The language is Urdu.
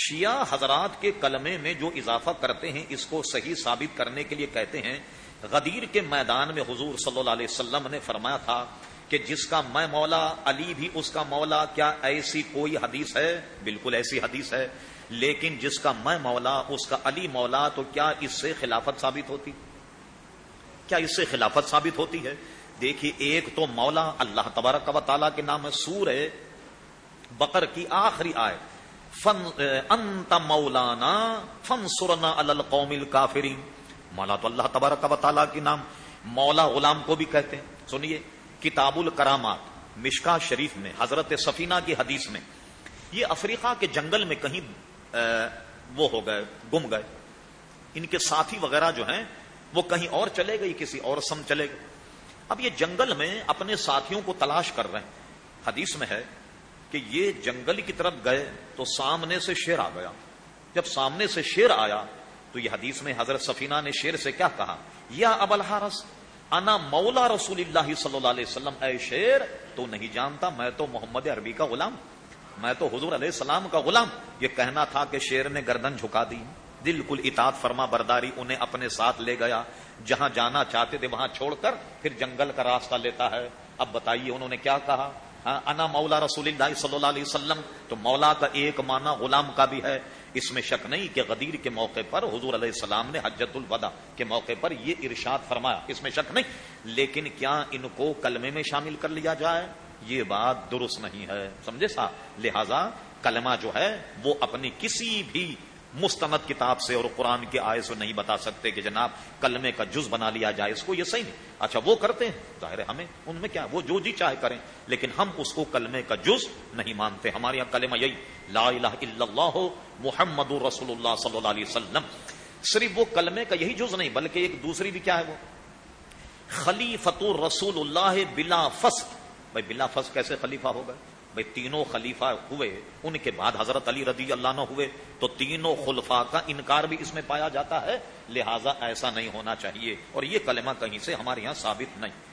شیعہ حضرات کے کلمے میں جو اضافہ کرتے ہیں، اس کو صحیح ثابت کرنے کے لیے کہتے ہیں، غدیر کے میدان میں حضور صلی اللہ علیہ وسلم نے فرمایا تھا کہ جس کا میں مولا، علی بھی اس کا مولا، کیا ایسی کوئی حدیث ہے؟ بالکل ایسی حدیث ہے، لیکن جس کا میں مولا، اس کا علی مولا، تو کیا اس سے خلافت ثابت ہوتی؟ کیا اس سے خلافت ثابت ہوتی ہے؟ دیکھیے، ایک تو مولا اللہ تبارک و تعالیٰ کے نام ہے سور ہے بقر کی آخری آئے فن انت مولانا فن سرنا القوم الکافرین۔ مولا تو اللہ تبارک و تعالیٰ کے نام، مولا غلام کو بھی کہتے ہیں۔ سنیے، کتاب الکرامات، مشکا شریف میں، حضرت سفینہ کی حدیث میں۔ یہ افریقہ کے جنگل میں کہیں وہ ہو گئے، گم گئے۔ ان کے ساتھی وغیرہ جو ہیں، وہ کہیں اور چلے گئی کسی اور سم چلے گئے۔ اب یہ جنگل میں اپنے ساتھیوں کو تلاش کر رہے ہیں۔ حدیث میں ہے کہ یہ جنگل کی طرف گئے تو سامنے سے شیر آ گیا۔ جب سامنے سے شیر آیا تو یہ حدیث میں حضرت سفینہ نے شیر سے کیا کہا؟ یا اب الحارس انا مولا رسول اللہ صلی اللہ علیہ وسلم۔ اے شیر، تو نہیں جانتا میں تو محمد عربی کا غلام، میں تو حضور علیہ السلام کا غلام۔ یہ کہنا تھا کہ شیر نے گردن جھکا دی۔ دل کل اطاعت فرما برداری انہیں اپنے ساتھ لے گیا۔ جہاں جانا چاہتے تھے وہاں چھوڑ کر پھر جنگل کا راستہ لیتا ہے۔ اب بتائیے انہوں نے کیا کہا؟ ہاں، انا مولا رسول اللہ صلی اللہ علیہ وسلم، تو مولا کا ایک معنی غلام کا بھی ہے۔ اس میں شک نہیں کہ غدیر کے موقع پر حضور علیہ السلام نے حجت الوداع کے موقع پر یہ ارشاد فرمایا۔ اس میں شک نہیں، لیکن کیا ان کو کلمے میں شامل کر لیا جائے؟ یہ بات درست نہیں ہے، سمجھے سا لہذا کلمہ جو ہے، وہ اپنی کسی بھی مستند کتاب سے اور قرآن کے آئے سے نہیں بتا سکتے کہ جناب کلمے کا جز بنا لیا جائے، اس کو یہ صحیح نہیں۔ اچھا وہ کرتے ہیں۔ ظاہر ہے ہمیں، ان میں کیا وہ جو جی چاہے کریں، لیکن ہم اس کو کلمے کا جز نہیں مانتے۔ ہمارے یہاں کلمہ یہی، لا الہ الا اللہ محمد رسول اللہ صلی اللہ علیہ وسلم۔ صرف وہ کلمے کا یہی جز نہیں، بلکہ ایک دوسری بھی کیا ہے وہ؟ خلیفت رسول اللہ بلا فسق بھائی، بلا فسق کیسے خلیفہ ہو گئے بھائی تینوں خلیفہ ہوئے، ان کے بعد حضرت علی رضی اللہ عنہ ہوئے، تو تینوں خلفا کا انکار بھی اس میں پایا جاتا ہے، لہذا ایسا نہیں ہونا چاہیے۔ اور یہ کلمہ کہیں سے ہمارے یہاں ثابت نہیں۔